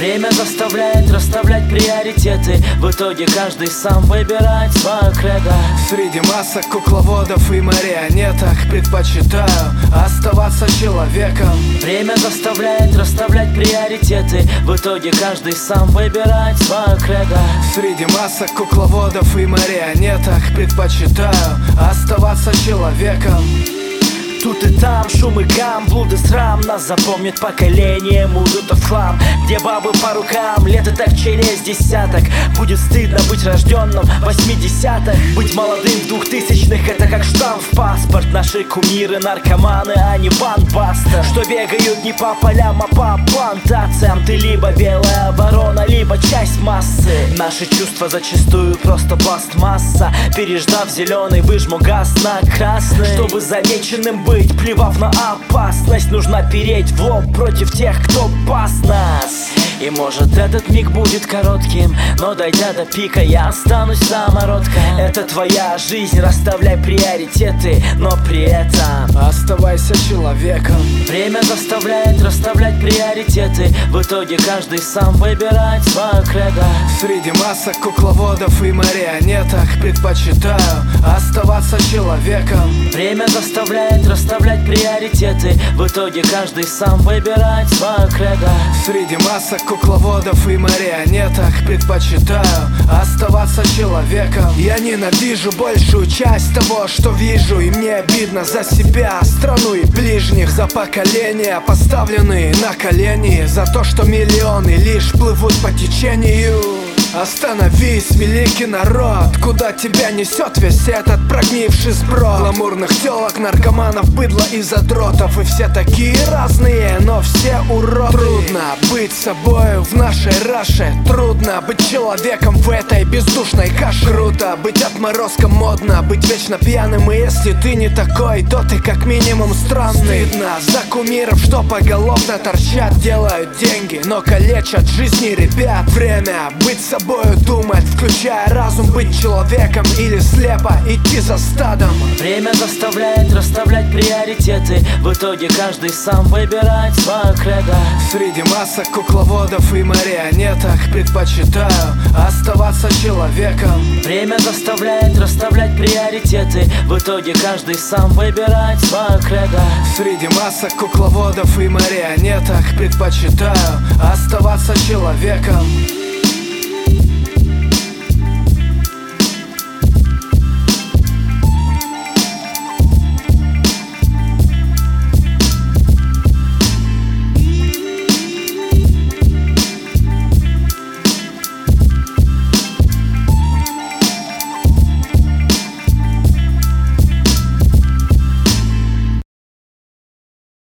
Время заставляет расставлять приоритеты. В итоге каждый сам выбирает свое кредо. Среди масок кукловодов и марионеток Предпочитаю оставаться человеком. Время заставляет расставлять приоритеты. В итоге каждый сам выбирает свое кредо. Среди масок кукловодов и марионеток Предпочитаю оставаться человеком Тут и там шум и гам, блуд и срам Нас запомнит поколение мудутов хлам. Где бабы по рукам, лето так через десяток. Будет стыдно быть рожденным в восьмидесятых. Быть молодым в двухтысячных это как штамп в паспорт. Наши кумиры наркоманы, а не банбастер. Что бегают не по полям, а по плантациям. Ты либо белая ворона, либо часть массы. Наши чувства зачастую просто пластмасса. Переждав зеленый, выжму газ на красный. Чтобы замеченным быть, плевав на опасность Нужно переть в лоб против тех, кто пас нас и может этот миг будет коротким Но дойдя до пика я останусь самородком. Это твоя жизнь, расставляй приоритеты Но при этом Оставайся человеком. Время заставляет расставлять приоритеты В итоге каждый сам выбирает свое кредо. Среди масок кукловодов и марионеток Предпочитаю оставаться человеком. Время заставляет расставлять приоритеты В итоге каждый сам выбирает свое кредо. Среди масок кукловодов и марионеток Предпочитаю оставаться человеком. Я ненавижу большую часть того, что вижу И мне обидно за себя, страну и ближних За поколения, поставленные на колени За то, что миллионы лишь плывут по течению Остановись, великий народ Куда тебя несет весь этот прогнивший сброд? Гламурных телок, наркоманов, быдла и задротов. И все такие разные, но все уроды. Трудно быть собой в нашей раше. Трудно быть человеком в этой бездушной каше. Круто быть отморозком, модно быть вечно пьяным. И если ты не такой, то ты как минимум странный. Стыдно за кумиров, что поголовно торчат Делают деньги, но калечат жизни ребят. Время быть собой собою думать Включая разум, быть человеком или слепо идти за стадом. Время заставляет расставлять приоритеты. В итоге каждый сам выбирает свое кредо Среди масок кукловодов и марионеток Предпочитаю оставаться человеком. Время заставляет расставлять приоритеты. В итоге каждый сам выбирает свое кредо Среди масок кукловодов и марионеток Предпочитаю оставаться человеком